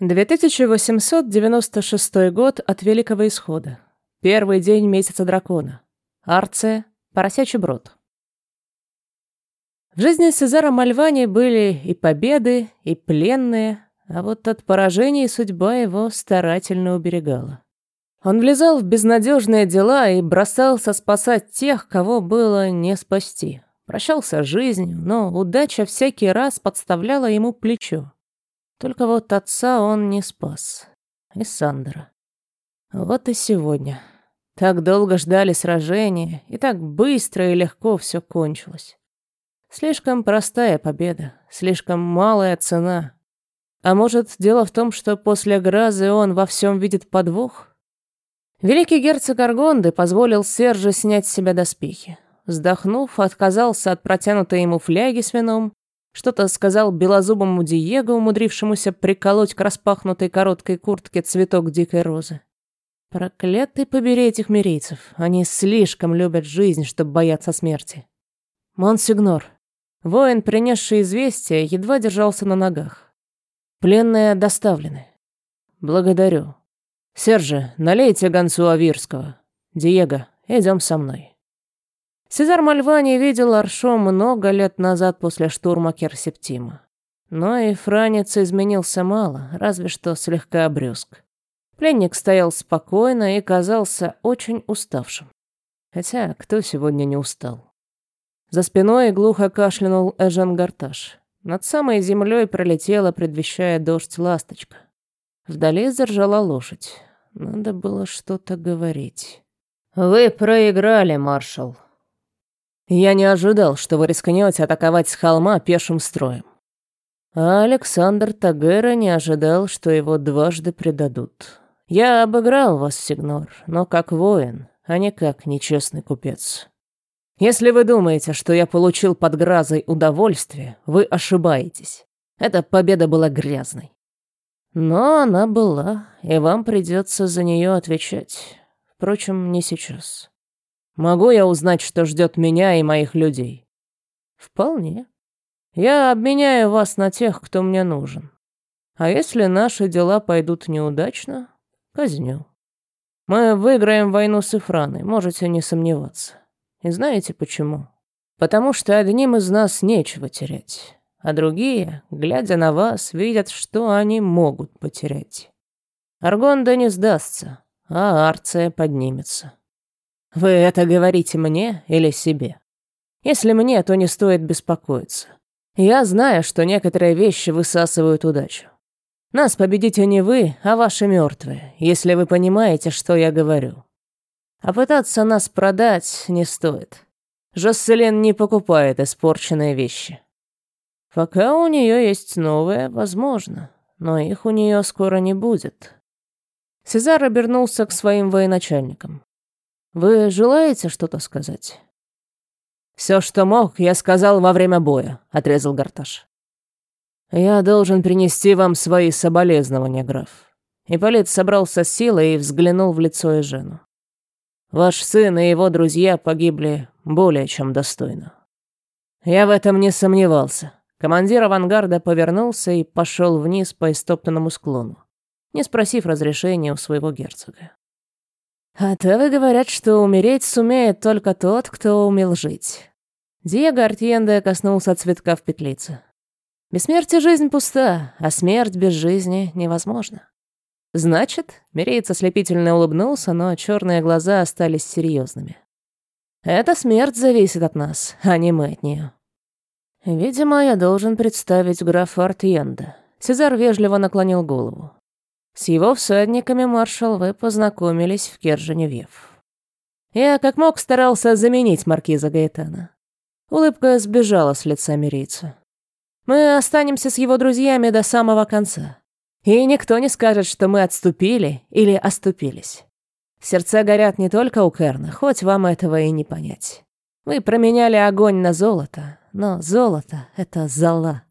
2896 год от Великого Исхода. Первый день месяца дракона. Арция, Поросячий брод. В жизни Сезара Мальвани были и победы, и пленные, а вот от поражений судьба его старательно уберегала. Он влезал в безнадежные дела и бросался спасать тех, кого было не спасти. Прощался с жизнью, но удача всякий раз подставляла ему плечо. Только вот отца он не спас. И Сандра. Вот и сегодня. Так долго ждали сражения, и так быстро и легко все кончилось. Слишком простая победа, слишком малая цена. А может, дело в том, что после Гразы он во всем видит подвох? Великий герцог Аргонды позволил Серже снять с себя доспехи. Вздохнув, отказался от протянутой ему фляги с вином, что-то сказал белозубому Диего, умудрившемуся приколоть к распахнутой короткой куртке цветок дикой розы. Проклятый побери этих мирийцев. Они слишком любят жизнь, чтобы бояться смерти. Монсигнор. Воин, принесший известие, едва держался на ногах. Пленные доставлены. Благодарю. Серже, налейте гонцу Авирского. Диего, идем со мной. Сезар Мальвани видел Аршо много лет назад после штурма Керсептима. Но и Франец изменился мало, разве что слегка обрюзг. Пленник стоял спокойно и казался очень уставшим. Хотя кто сегодня не устал? За спиной глухо кашлянул Эжен Гарташ. Над самой землей пролетела, предвещая дождь, ласточка. Вдали заржала лошадь. Надо было что-то говорить. «Вы проиграли, маршал», я не ожидал, что вы рискнете атаковать с холма пешим строем. А Александр Тагера не ожидал, что его дважды предадут. Я обыграл вас, Сигнор, но как воин, а не как нечестный купец. Если вы думаете, что я получил под гразой удовольствие, вы ошибаетесь. Эта победа была грязной. Но она была, и вам придется за нее отвечать. Впрочем, не сейчас. Могу я узнать, что ждет меня и моих людей? Вполне. Я обменяю вас на тех, кто мне нужен. А если наши дела пойдут неудачно, казню. Мы выиграем войну с Ифраной, можете не сомневаться. И знаете почему? Потому что одним из нас нечего терять, а другие, глядя на вас, видят, что они могут потерять. Аргонда не сдастся, а Арция поднимется. Вы это говорите мне или себе? Если мне, то не стоит беспокоиться. Я знаю, что некоторые вещи высасывают удачу. Нас победите не вы, а ваши мертвые, если вы понимаете, что я говорю. А пытаться нас продать не стоит. Жосселен не покупает испорченные вещи. Пока у нее есть новые, возможно, но их у нее скоро не будет. Сезар обернулся к своим военачальникам. Вы желаете что-то сказать? Все, что мог, я сказал во время боя, отрезал Гарташ. Я должен принести вам свои соболезнования, граф. Ипполит собрался с силой и взглянул в лицо Эжену. Ваш сын и его друзья погибли более чем достойно. Я в этом не сомневался. Командир авангарда повернулся и пошел вниз по истоптанному склону, не спросив разрешения у своего герцога. А то говорят, что умереть сумеет только тот, кто умел жить. Диего Артьенде коснулся цветка в петлице. Бессмертие жизнь пуста, а смерть без жизни невозможна. Значит, Миреец ослепительно улыбнулся, но черные глаза остались серьезными. Эта смерть зависит от нас, а не мы от нее. Видимо, я должен представить графа Артьенда. Сезар вежливо наклонил голову. С его всадниками, маршал, вы познакомились в Керженевьев. Я как мог старался заменить маркиза Гаэтана. Улыбка сбежала с лица мирийца. Мы останемся с его друзьями до самого конца. И никто не скажет, что мы отступили или оступились. Сердца горят не только у Керна, хоть вам этого и не понять. Вы променяли огонь на золото, но золото — это зола.